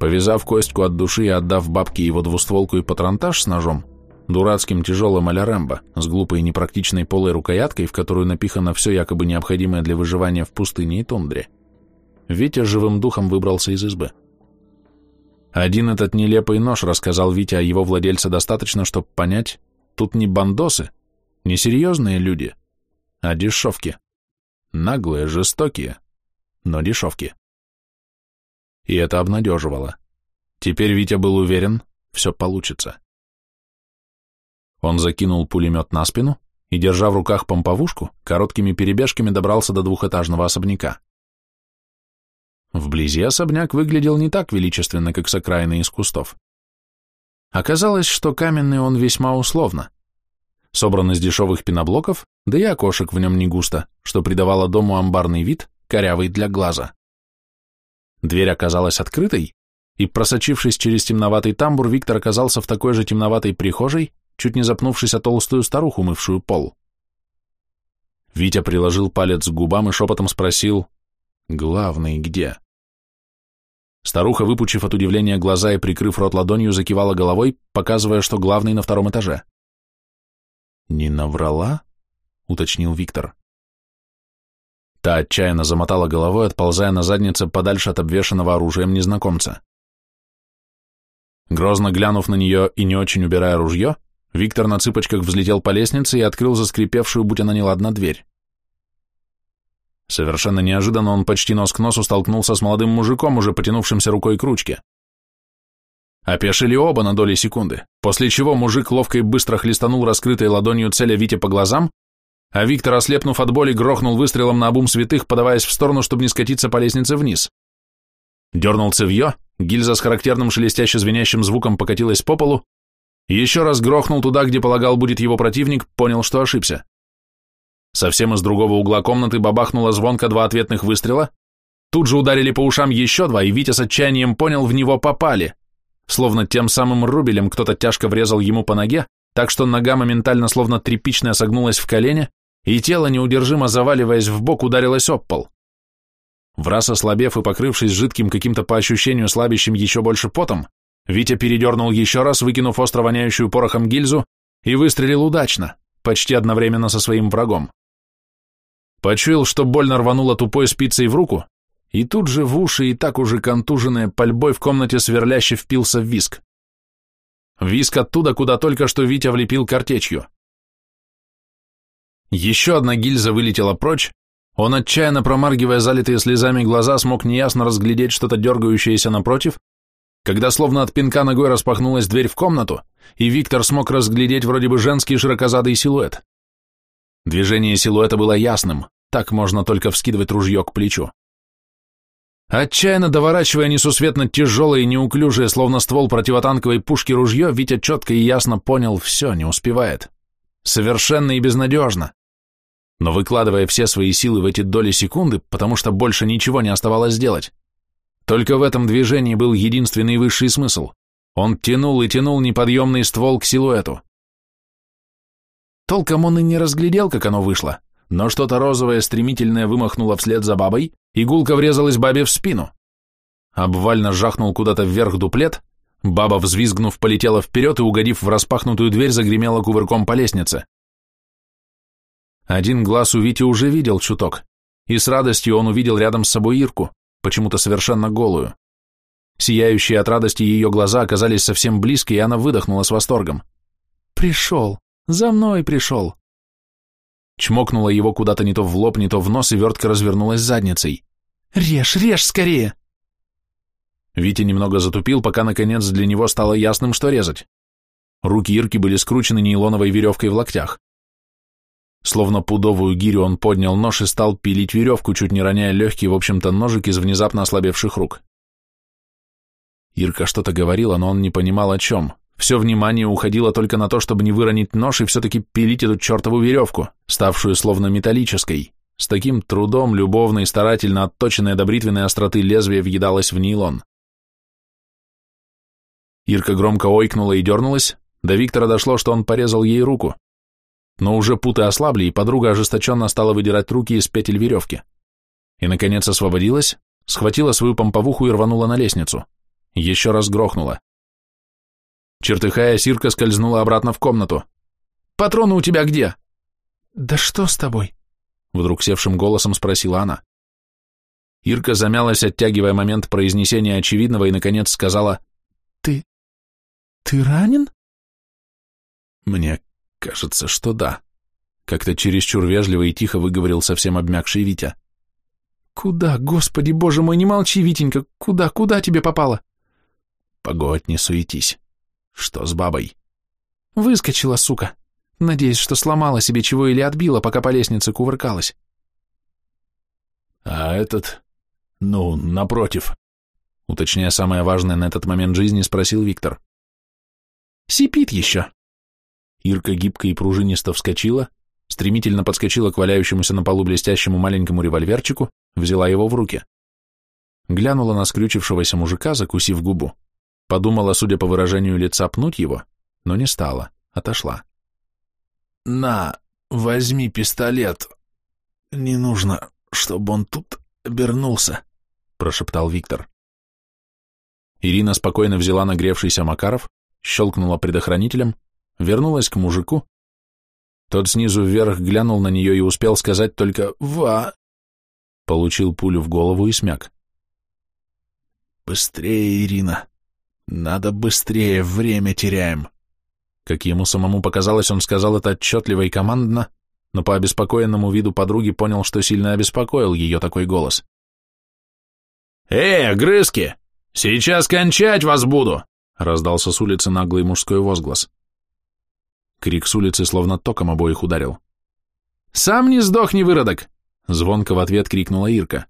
Повязав Костьку от души и отдав бабке его двустволку и патронтаж с ножом, дурацким тяжелым а Рэмбо с глупой и непрактичной полой рукояткой, в которую напихано все якобы необходимое для выживания в пустыне и тундре, Витя живым духом выбрался из избы. Один этот нелепый нож рассказал Витя о его владельце достаточно, чтобы понять, тут не бандосы, не серьезные люди, а дешевки. Наглые, жестокие, но дешевки. И это обнадеживало. Теперь Витя был уверен, все получится. Он закинул пулемет на спину и, держа в руках помповушку, короткими перебежками добрался до двухэтажного особняка. Вблизи особняк выглядел не так величественно, как с окраины из кустов. Оказалось, что каменный он весьма условно. Собран из дешевых пеноблоков, да и окошек в нем не густо, что придавало дому амбарный вид, корявый для глаза. Дверь оказалась открытой, и, просочившись через темноватый тамбур, Виктор оказался в такой же темноватой прихожей, чуть не запнувшись о толстую старуху, мывшую пол. Витя приложил палец к губам и шепотом спросил, «Главный где?» Старуха, выпучив от удивления глаза и прикрыв рот ладонью, закивала головой, показывая, что главный на втором этаже. «Не наврала?» — уточнил Виктор. Та отчаянно замотала головой, отползая на заднице подальше от обвешанного оружием незнакомца. Грозно глянув на нее и не очень убирая ружье, Виктор на цыпочках взлетел по лестнице и открыл заскрипевшую, будь она неладна, дверь. Совершенно неожиданно он почти нос к носу столкнулся с молодым мужиком, уже потянувшимся рукой к ручке. Опешили оба на доли секунды, после чего мужик ловко и быстро хлестанул раскрытой ладонью целя Вите по глазам, а Виктор, ослепнув от боли, грохнул выстрелом на обум святых, подаваясь в сторону, чтобы не скатиться по лестнице вниз. Дернул цевье, гильза с характерным шелестяще-звенящим звуком покатилась по полу, еще раз грохнул туда, где полагал будет его противник, понял, что ошибся. Совсем из другого угла комнаты бабахнуло звонко два ответных выстрела, тут же ударили по ушам еще два, и Витя с отчаянием понял, в него попали. Словно тем самым рубелем кто-то тяжко врезал ему по ноге, так что нога моментально словно тряпичная согнулась в колене, и тело, неудержимо заваливаясь в бок, ударилось об пол. Враз ослабев и покрывшись жидким каким-то по ощущению слабящим еще больше потом, Витя передернул еще раз, выкинув остро воняющую порохом гильзу, и выстрелил удачно, почти одновременно со своим врагом. Почуял, что больно рвануло тупой спицей в руку, и тут же в уши и так уже контуженные пальбой в комнате сверляще впился в виск. Виск оттуда, куда только что Витя влепил картечью. Еще одна гильза вылетела прочь, он, отчаянно промаргивая залитые слезами глаза, смог неясно разглядеть что-то дергающееся напротив, когда словно от пинка ногой распахнулась дверь в комнату, и Виктор смог разглядеть вроде бы женский широкозадый силуэт. Движение силуэта было ясным, так можно только вскидывать ружье к плечу. Отчаянно доворачивая несусветно тяжелое и неуклюжее, словно ствол противотанковой пушки ружье, Витя четко и ясно понял, все, не успевает. Совершенно и безнадежно. Но выкладывая все свои силы в эти доли секунды, потому что больше ничего не оставалось сделать. Только в этом движении был единственный высший смысл. Он тянул и тянул неподъемный ствол к силуэту. Толком он и не разглядел, как оно вышло, но что-то розовое стремительное вымахнуло вслед за бабой, и гулко врезалась бабе в спину. Обвально жахнул куда-то вверх дуплет, баба, взвизгнув, полетела вперед и, угодив в распахнутую дверь, загремела кувырком по лестнице. Один глаз у Вити уже видел чуток, и с радостью он увидел рядом с собой Ирку, почему-то совершенно голую. Сияющие от радости ее глаза оказались совсем близко, и она выдохнула с восторгом. «Пришел! За мной пришел!» Чмокнула его куда-то не то в лоб, не то в нос, и вертка развернулась задницей. «Режь, режь скорее!» Витя немного затупил, пока, наконец, для него стало ясным, что резать. Руки Ирки были скручены нейлоновой веревкой в локтях. Словно пудовую гирю он поднял нож и стал пилить веревку, чуть не роняя легкий, в общем-то, ножик из внезапно ослабевших рук. Ирка что-то говорила, но он не понимал о чем. Все внимание уходило только на то, чтобы не выронить нож и все-таки пилить эту чертову веревку, ставшую словно металлической. С таким трудом, любовно и старательно отточенная до бритвенной остроты лезвие въедалось в нейлон. Ирка громко ойкнула и дернулась, до Виктора дошло, что он порезал ей руку. Но уже путы ослабли, и подруга ожесточенно стала выдирать руки из петель веревки. И, наконец, освободилась, схватила свою помповуху и рванула на лестницу. еще раз грохнуло. Чертыхая, Сирка скользнула обратно в комнату. «Патроны у тебя где?» «Да что с тобой?» Вдруг севшим голосом спросила она. Ирка замялась, оттягивая момент произнесения очевидного, и, наконец, сказала «Ты... ты ранен?» «Мне кажется, что да», — как-то чересчур вежливо и тихо выговорил совсем обмякший Витя. «Куда, господи, боже мой, не молчи, Витенька, куда, куда тебе попало?» «Погодь, не суетись. Что с бабой?» «Выскочила, сука. Надеюсь, что сломала себе чего или отбила, пока по лестнице кувыркалась». «А этот, ну, напротив», уточняя самое важное на этот момент жизни, спросил Виктор. «Сипит еще». Ирка гибко и пружинисто вскочила, стремительно подскочила к валяющемуся на полу блестящему маленькому револьверчику, взяла его в руки. Глянула на скрючившегося мужика, закусив губу. Подумала, судя по выражению лица, пнуть его, но не стала, отошла. «На, возьми пистолет. Не нужно, чтобы он тут обернулся», — прошептал Виктор. Ирина спокойно взяла нагревшийся Макаров, щелкнула предохранителем, вернулась к мужику. Тот снизу вверх глянул на нее и успел сказать только «Ва!» Получил пулю в голову и смяк. «Быстрее, Ирина! Надо быстрее, время теряем!» Как ему самому показалось, он сказал это отчетливо и командно, но по обеспокоенному виду подруги понял, что сильно обеспокоил ее такой голос. «Эй, огрызки! Сейчас кончать вас буду!» раздался с улицы наглый мужской возглас. Крик с улицы словно током обоих ударил. «Сам не сдохни, выродок!» Звонко в ответ крикнула Ирка.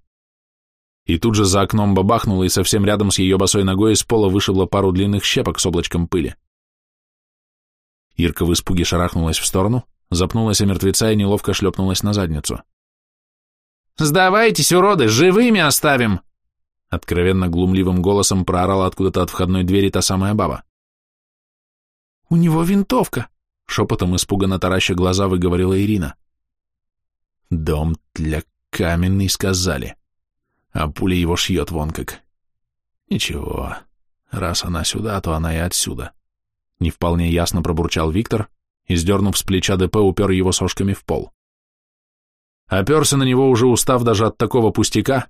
И тут же за окном бабахнула, и совсем рядом с ее босой ногой из пола вышибла пару длинных щепок с облачком пыли. Ирка в испуге шарахнулась в сторону, запнулась о мертвеца и неловко шлепнулась на задницу. «Сдавайтесь, уроды, живыми оставим!» Откровенно глумливым голосом проорала откуда-то от входной двери та самая баба. «У него винтовка!» Шепотом испуганно тараща глаза выговорила Ирина. Дом для каменный, сказали. А пуля его шьет вон как. Ничего, раз она сюда, то она и отсюда. Не вполне ясно пробурчал Виктор и, сдернув с плеча ДП, упер его сошками в пол. Оперся на него, уже устав даже от такого пустяка,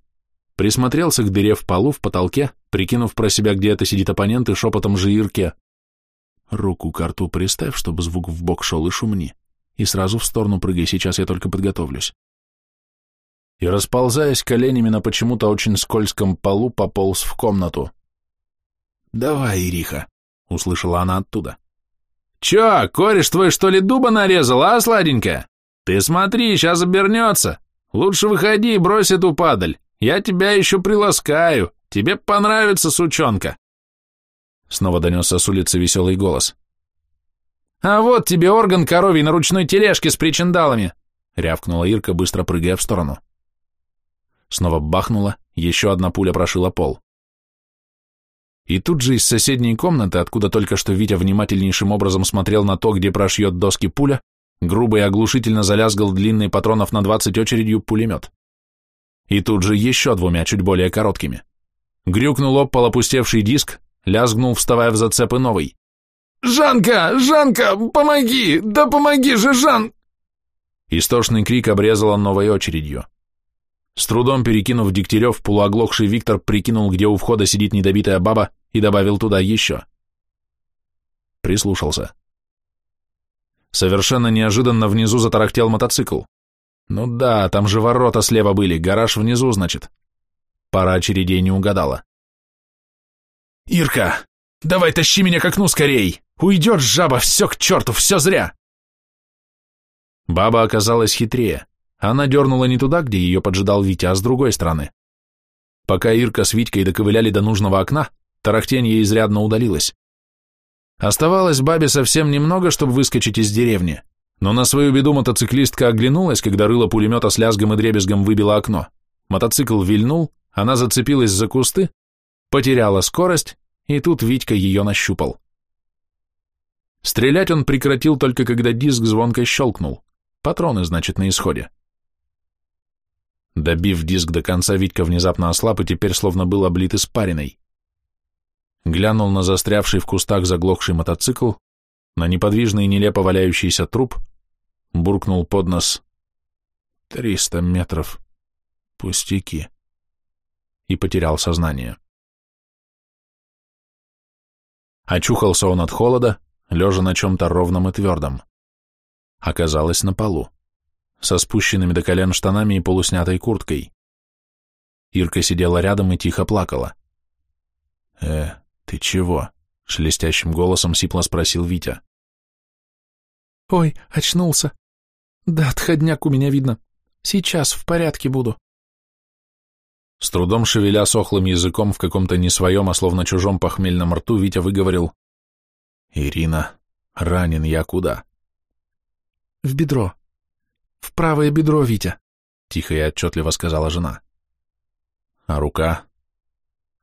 присмотрелся к дыре в полу, в потолке, прикинув про себя, где это сидит оппонент, и шепотом же Ирке Руку к рту приставь, чтобы звук в бок шел и шумни, и сразу в сторону прыгай, сейчас я только подготовлюсь. И, расползаясь коленями на почему-то очень скользком полу, пополз в комнату. «Давай, Ириха», — услышала она оттуда. «Чё, кореш твой что ли дуба нарезал, а, сладенькая? Ты смотри, сейчас обернется. Лучше выходи и брось эту падаль. Я тебя еще приласкаю. Тебе понравится, сучонка». Снова донесся с улицы веселый голос. «А вот тебе орган коровий на ручной тележке с причиндалами!» — рявкнула Ирка, быстро прыгая в сторону. Снова бахнула, еще одна пуля прошила пол. И тут же из соседней комнаты, откуда только что Витя внимательнейшим образом смотрел на то, где прошьет доски пуля, грубо и оглушительно залязгал длинный патронов на двадцать очередью пулемет. И тут же еще двумя, чуть более короткими. Грюкнул об пол опустевший диск, лязгнул, вставая в зацепы новый. «Жанка! Жанка! Помоги! Да помоги же, Жан!» Истошный крик обрезала новой очередью. С трудом перекинув Дегтярев, полуоглохший Виктор прикинул, где у входа сидит недобитая баба, и добавил туда еще. Прислушался. Совершенно неожиданно внизу затарахтел мотоцикл. Ну да, там же ворота слева были, гараж внизу, значит. Пара очередей не угадала. «Ирка, давай тащи меня к окну скорей! Уйдет жаба, все к черту, все зря!» Баба оказалась хитрее. Она дернула не туда, где ее поджидал Витя, а с другой стороны. Пока Ирка с Витькой доковыляли до нужного окна, тарахтенье изрядно удалилось. Оставалось бабе совсем немного, чтобы выскочить из деревни, но на свою беду мотоциклистка оглянулась, когда рыло пулемета с лязгом и дребезгом выбило окно. Мотоцикл вильнул, она зацепилась за кусты, потеряла скорость и тут Витька ее нащупал. Стрелять он прекратил только когда диск звонко щелкнул. Патроны, значит, на исходе. Добив диск до конца, Витька внезапно ослаб и теперь словно был облит испариной. глянул на застрявший в кустах заглохший мотоцикл, на неподвижный нелепо валяющийся труп, буркнул под нос «Триста метров. Пустяки» и потерял сознание. Очухался он от холода, лежа на чем-то ровном и твердом. Оказалось на полу, со спущенными до колен штанами и полуснятой курткой. Ирка сидела рядом и тихо плакала. «Э, ты чего?» — шелестящим голосом сипло спросил Витя. «Ой, очнулся. Да, отходняк у меня видно. Сейчас в порядке буду». С трудом шевеля сохлым языком в каком-то не своем, а словно чужом похмельном рту, Витя выговорил. «Ирина, ранен я куда?» «В бедро. В правое бедро, Витя», — тихо и отчетливо сказала жена. «А рука?»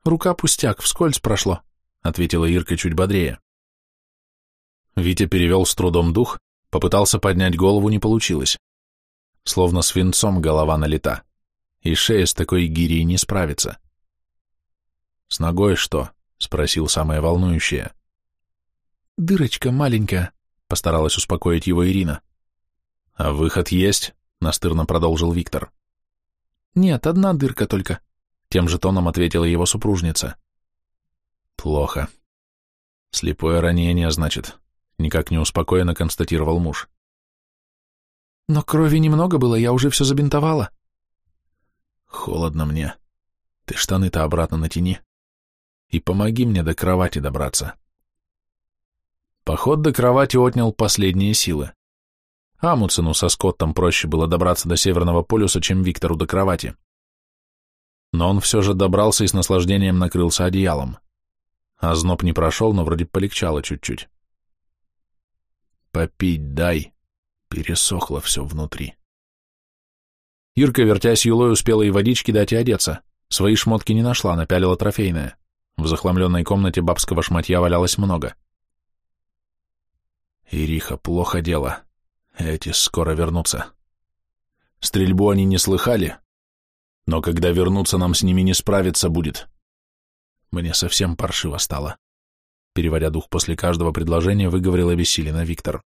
«Рука пустяк, вскользь прошло», — ответила Ирка чуть бодрее. Витя перевел с трудом дух, попытался поднять голову, не получилось. Словно свинцом голова налита и шея с такой гирей не справится. «С ногой что?» — спросил самое волнующее. «Дырочка маленькая», — постаралась успокоить его Ирина. «А выход есть?» — настырно продолжил Виктор. «Нет, одна дырка только», — тем же тоном ответила его супружница. «Плохо. Слепое ранение, значит», — никак не успокоенно констатировал муж. «Но крови немного было, я уже все забинтовала», Холодно мне. Ты штаны-то обратно натяни. И помоги мне до кровати добраться. Поход до кровати отнял последние силы. Амуцину со Скоттом проще было добраться до Северного полюса, чем Виктору до кровати. Но он все же добрался и с наслаждением накрылся одеялом. А зноб не прошел, но вроде полегчало чуть-чуть. «Попить дай», пересохло все внутри. Ирка, вертясь юлой, успела и водички дать, и одеться. Свои шмотки не нашла, напялила трофейное. В захламленной комнате бабского шматья валялось много. Ириха, плохо дело. Эти скоро вернутся. Стрельбу они не слыхали, но когда вернутся, нам с ними не справиться будет. Мне совсем паршиво стало. Переводя дух после каждого предложения, выговорила обессиленно Виктор.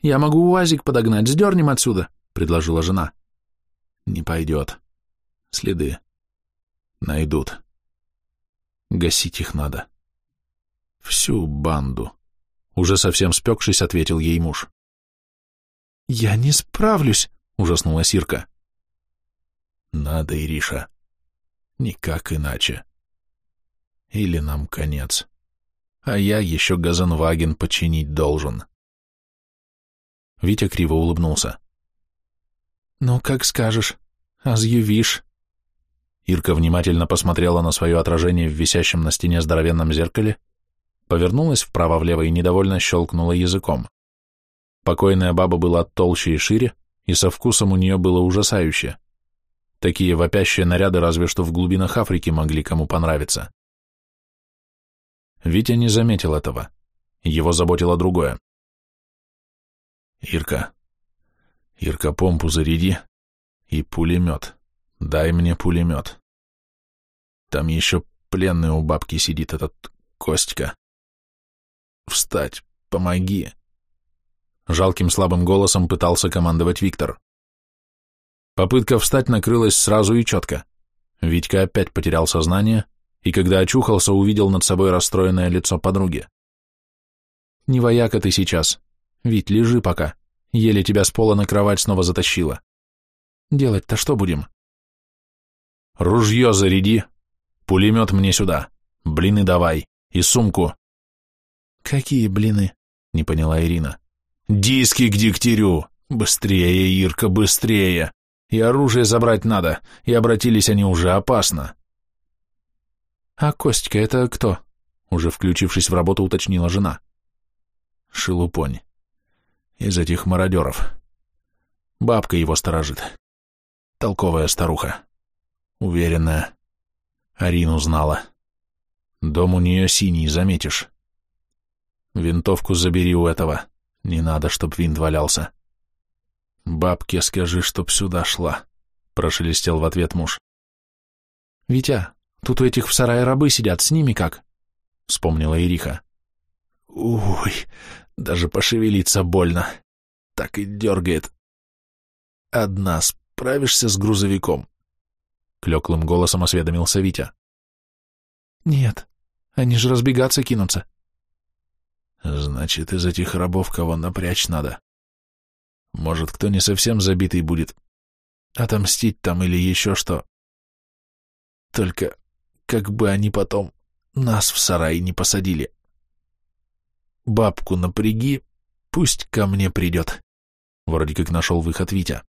«Я могу УАЗик подогнать, сдернем отсюда», — предложила жена. «Не пойдет. Следы. Найдут. Гасить их надо. Всю банду». Уже совсем спекшись, ответил ей муж. «Я не справлюсь», — ужаснулась Ирка. «Надо, Ириша. Никак иначе. Или нам конец. А я еще Газенваген починить должен». Витя криво улыбнулся. «Ну, как скажешь. Азъявишь». Ирка внимательно посмотрела на свое отражение в висящем на стене здоровенном зеркале, повернулась вправо-влево и недовольно щелкнула языком. Покойная баба была толще и шире, и со вкусом у нее было ужасающе. Такие вопящие наряды разве что в глубинах Африки могли кому понравиться. Витя не заметил этого. Его заботило другое. «Ирка, Ирка, помпу заряди. И пулемет. Дай мне пулемет. Там еще пленный у бабки сидит этот Костька. Встать, помоги. Жалким слабым голосом пытался командовать Виктор. Попытка встать накрылась сразу и четко. Витька опять потерял сознание, и когда очухался, увидел над собой расстроенное лицо подруги. «Не вояка ты сейчас. Вить, лежи пока. Еле тебя с пола на кровать снова затащила. Делать-то что будем? Ружье заряди, пулемет мне сюда, блины давай и сумку. Какие блины? Не поняла Ирина. Диски к дегтярю. Быстрее, Ирка, быстрее. И оружие забрать надо, и обратились они уже опасно. А Костька это кто? Уже включившись в работу, уточнила жена. Шелупонь из этих мародеров. Бабка его сторожит. Толковая старуха. Уверенная. Арину знала. Дом у нее синий, заметишь. Винтовку забери у этого. Не надо, чтоб винт валялся. Бабке скажи, чтоб сюда шла, прошелестел в ответ муж. Витя, Тут у этих в сарае рабы сидят, с ними как?» — вспомнила Ириха. «Уй, даже пошевелиться больно. Так и дергает. Одна справишься с грузовиком?» Клеклым голосом осведомился Витя. «Нет, они же разбегаться кинутся». «Значит, из этих рабов кого напрячь надо. Может, кто не совсем забитый будет. Отомстить там или еще что. Только как бы они потом нас в сарай не посадили. Бабку напряги, пусть ко мне придет». Вроде как нашел выход Витя.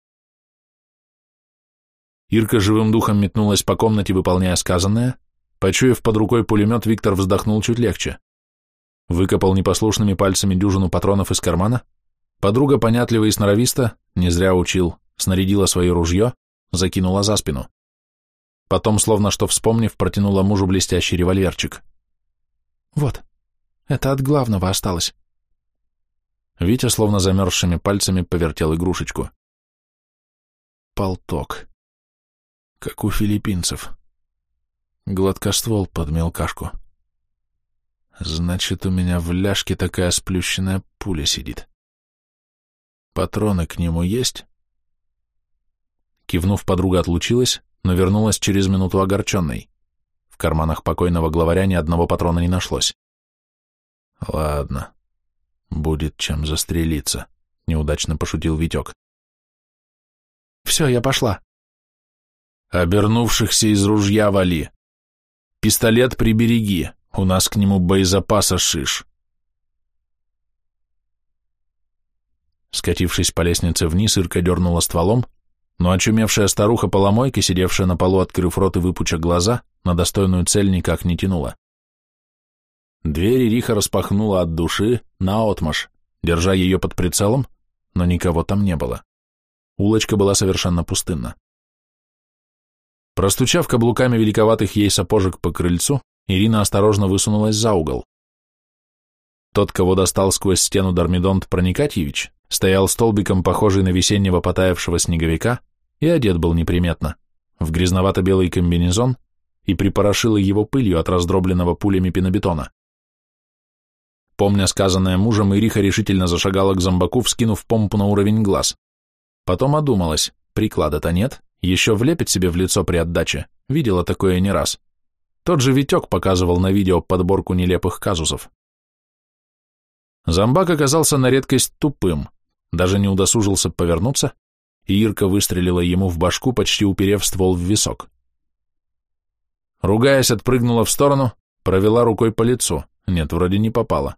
Ирка живым духом метнулась по комнате, выполняя сказанное. Почуяв под рукой пулемет, Виктор вздохнул чуть легче. Выкопал непослушными пальцами дюжину патронов из кармана. Подруга понятливо и сноровисто, не зря учил, снарядила свое ружье, закинула за спину. Потом, словно что вспомнив, протянула мужу блестящий револьверчик. «Вот, это от главного осталось». Витя словно замерзшими пальцами повертел игрушечку. «Полток», как у филиппинцев. Гладкоствол под мелкашку. Значит, у меня в ляжке такая сплющенная пуля сидит. Патроны к нему есть? Кивнув, подруга отлучилась, но вернулась через минуту огорченной. В карманах покойного главаря ни одного патрона не нашлось. Ладно, будет чем застрелиться, неудачно пошутил Витек. Все, я пошла. Обернувшихся из ружья вали. Пистолет прибереги, у нас к нему боезапаса шиш. Скатившись по лестнице вниз, Ирка дернула стволом, но очумевшая старуха-поломойка, сидевшая на полу, открыв рот и выпуча глаза, на достойную цель никак не тянула. Дверь Ириха распахнула от души, наотмашь, держа ее под прицелом, но никого там не было. Улочка была совершенно пустынна. Простучав каблуками великоватых ей сапожек по крыльцу, Ирина осторожно высунулась за угол. Тот, кого достал сквозь стену Дармидонт Проникатьевич, стоял столбиком, похожий на весеннего потаявшего снеговика, и одет был неприметно, в грязновато-белый комбинезон, и припорошило его пылью от раздробленного пулями пенобетона. Помня сказанное мужем, Ириха решительно зашагала к зомбаку, вскинув помпу на уровень глаз. Потом одумалась, приклада-то нет, еще влепит себе в лицо при отдаче, видела такое не раз. Тот же Витек показывал на видео подборку нелепых казусов. Зомбак оказался на редкость тупым, даже не удосужился повернуться, и Ирка выстрелила ему в башку, почти уперев ствол в висок. Ругаясь, отпрыгнула в сторону, провела рукой по лицу, нет, вроде не попала.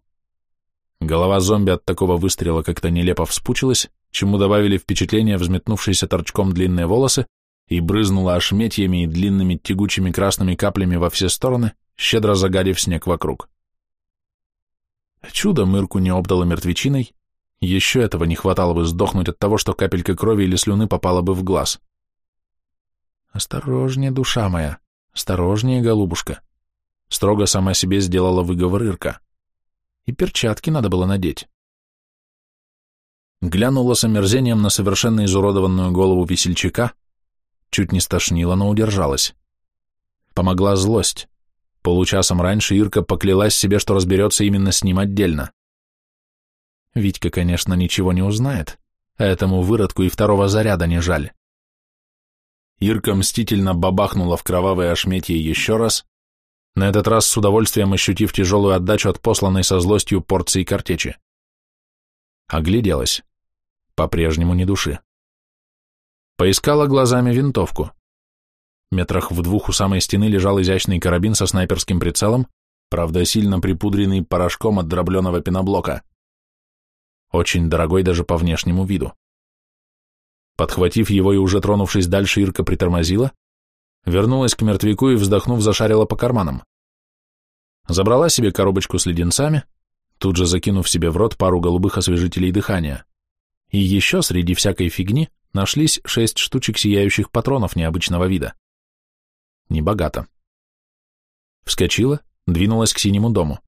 Голова зомби от такого выстрела как-то нелепо вспучилась, чему добавили впечатление взметнувшиеся торчком длинные волосы и брызнула ошметьями и длинными тягучими красными каплями во все стороны, щедро загадив снег вокруг. Чудо Мырку не обдало мертвечиной, еще этого не хватало бы сдохнуть от того, что капелька крови или слюны попала бы в глаз. «Осторожнее, душа моя, осторожнее, голубушка», строго сама себе сделала выговор Ирка. И перчатки надо было надеть глянула с омерзением на совершенно изуродованную голову весельчака, чуть не стошнила, но удержалась. Помогла злость. Получасом раньше Ирка поклялась себе, что разберется именно с ним отдельно. Витька, конечно, ничего не узнает, а этому выродку и второго заряда не жаль. Ирка мстительно бабахнула в кровавое ошметье еще раз, на этот раз с удовольствием ощутив тяжелую отдачу от посланной со злостью порции картечи. Огляделась. По-прежнему ни души. Поискала глазами винтовку. Метрах в двух у самой стены лежал изящный карабин со снайперским прицелом, правда, сильно припудренный порошком от дробленого пеноблока. Очень дорогой даже по внешнему виду. Подхватив его и уже тронувшись дальше, Ирка притормозила, вернулась к мертвяку и, вздохнув, зашарила по карманам. Забрала себе коробочку с леденцами, тут же закинув себе в рот пару голубых освежителей дыхания. И еще среди всякой фигни нашлись шесть штучек сияющих патронов необычного вида. Небогато. Вскочила, двинулась к синему дому.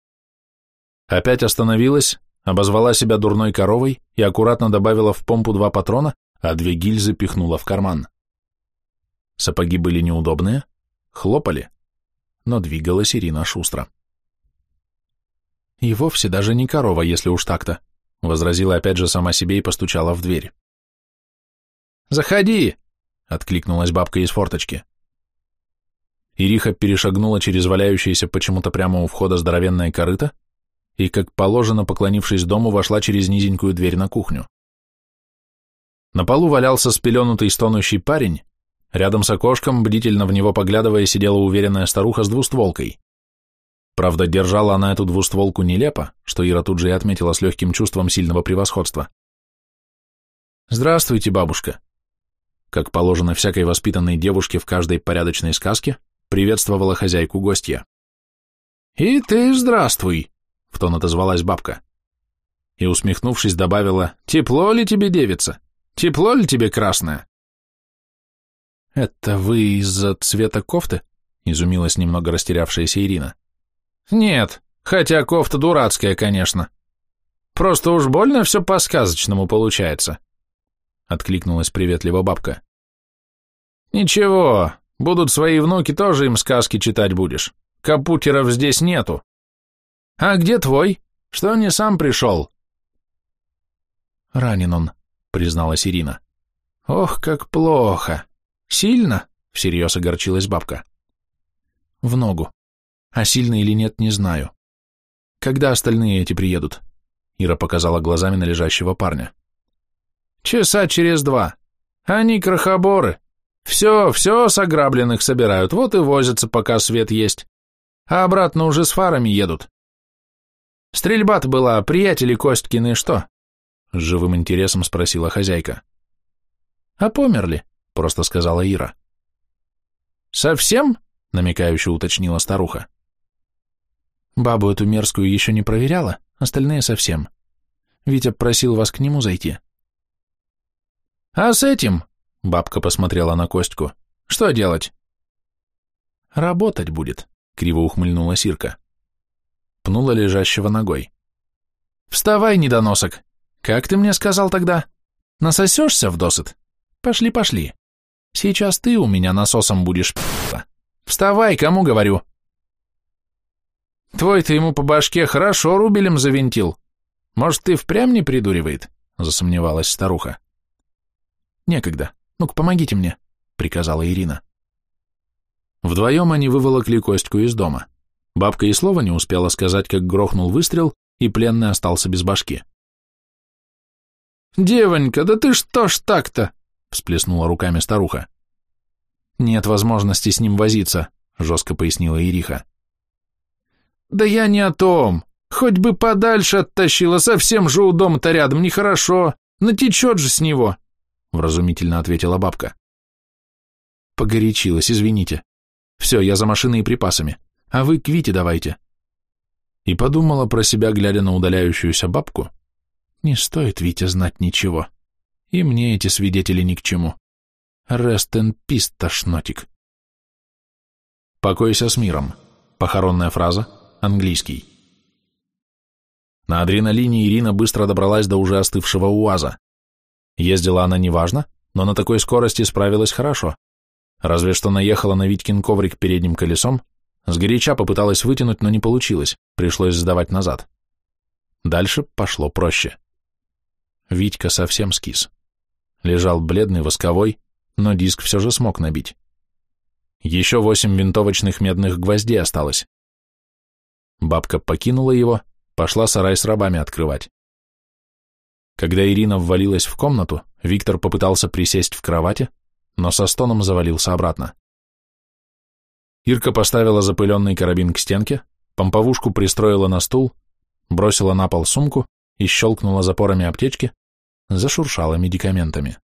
Опять остановилась, обозвала себя дурной коровой и аккуратно добавила в помпу два патрона, а две гильзы пихнула в карман. Сапоги были неудобные, хлопали. но двигалась Ирина шустро. «И вовсе даже не корова, если уж так-то», — возразила опять же сама себе и постучала в дверь. «Заходи!» — откликнулась бабка из форточки. Ириха перешагнула через валяющееся почему-то прямо у входа здоровенное корыто и, как положено, поклонившись дому, вошла через низенькую дверь на кухню. На полу валялся спеленутый стонущий парень, рядом с окошком, бдительно в него поглядывая, сидела уверенная старуха с двустволкой. Правда, держала она эту двустволку нелепо, что Ира тут же и отметила с легким чувством сильного превосходства. «Здравствуйте, бабушка!» Как положено всякой воспитанной девушке в каждой порядочной сказке, приветствовала хозяйку гостья. «И ты здравствуй!» — в тон отозвалась бабка. И, усмехнувшись, добавила, «Тепло ли тебе, девица? Тепло ли тебе, красное?» «Это вы из-за цвета кофты?» — изумилась немного растерявшаяся Ирина. «Нет, хотя кофта дурацкая, конечно. Просто уж больно все по-сказочному получается», — откликнулась приветливо бабка. «Ничего, будут свои внуки, тоже им сказки читать будешь. Капутеров здесь нету. А где твой? Что не сам пришел?» «Ранен он», — призналась Ирина. «Ох, как плохо! Сильно?» — всерьез огорчилась бабка. «В ногу. А сильно или нет, не знаю. Когда остальные эти приедут?» Ира показала глазами на лежащего парня. «Часа через два. Они крохоборы. Все, все с ограбленных собирают, вот и возятся, пока свет есть. А обратно уже с фарами едут. Стрельба-то была, приятели Косткины что?» С живым интересом спросила хозяйка. «А померли?» — просто сказала Ира. «Совсем?» — намекающе уточнила старуха. Бабу эту мерзкую еще не проверяла, остальные совсем. Витя просил вас к нему зайти. А с этим, бабка посмотрела на Костьку, что делать? Работать будет, криво ухмыльнула Сирка. Пнула лежащего ногой. Вставай, недоносок. Как ты мне сказал тогда? Насосешься в досыт? Пошли, пошли. Сейчас ты у меня насосом будешь, Вставай, кому говорю. Твой-то ему по башке хорошо рубелем завинтил. Может, ты впрямь не придуривает? Засомневалась старуха. Некогда. Ну-ка, помогите мне, приказала Ирина. Вдвоем они выволокли Костьку из дома. Бабка и слова не успела сказать, как грохнул выстрел, и пленный остался без башки. «Девонька, да ты что ж так-то?» — всплеснула руками старуха. «Нет возможности с ним возиться», — жестко пояснила Ириха. «Да я не о том. Хоть бы подальше оттащила, совсем же у дома-то рядом, нехорошо. Натечет же с него», — вразумительно ответила бабка. Погорячилась, извините. Все, я за машиной и припасами. А вы к Вите давайте. И подумала про себя, глядя на удаляющуюся бабку. Не стоит Вите знать ничего. И мне эти свидетели ни к чему. Rest in peace, тошнотик. Покойся с миром. Похоронная фраза — Английский. На адреналине Ирина быстро добралась до уже остывшего УАЗа. Ездила она неважно, но на такой скорости справилась хорошо. Разве что наехала на Витькин коврик передним колесом, сгоряча попыталась вытянуть, но не получилось, пришлось сдавать назад. Дальше пошло проще. Витька совсем скис. Лежал бледный, восковой, но диск все же смог набить. Еще восемь винтовочных медных гвоздей осталось. Бабка покинула его, пошла сарай с рабами открывать. Когда Ирина ввалилась в комнату, Виктор попытался присесть в кровати, но со стоном завалился обратно. Ирка поставила запыленный карабин к стенке, помповушку пристроила на стул, бросила на пол сумку и щелкнула запорами аптечки, зашуршала медикаментами.